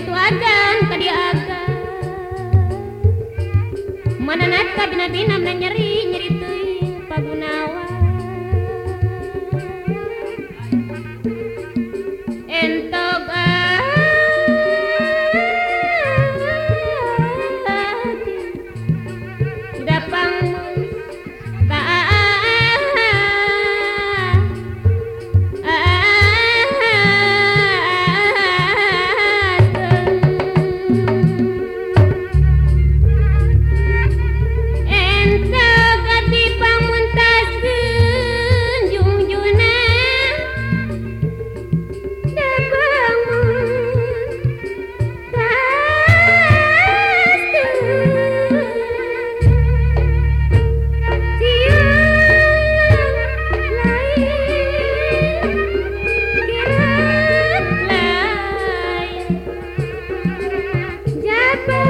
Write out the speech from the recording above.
itu agan tadi agan. Mana natka binatinam na nyerinya Amen.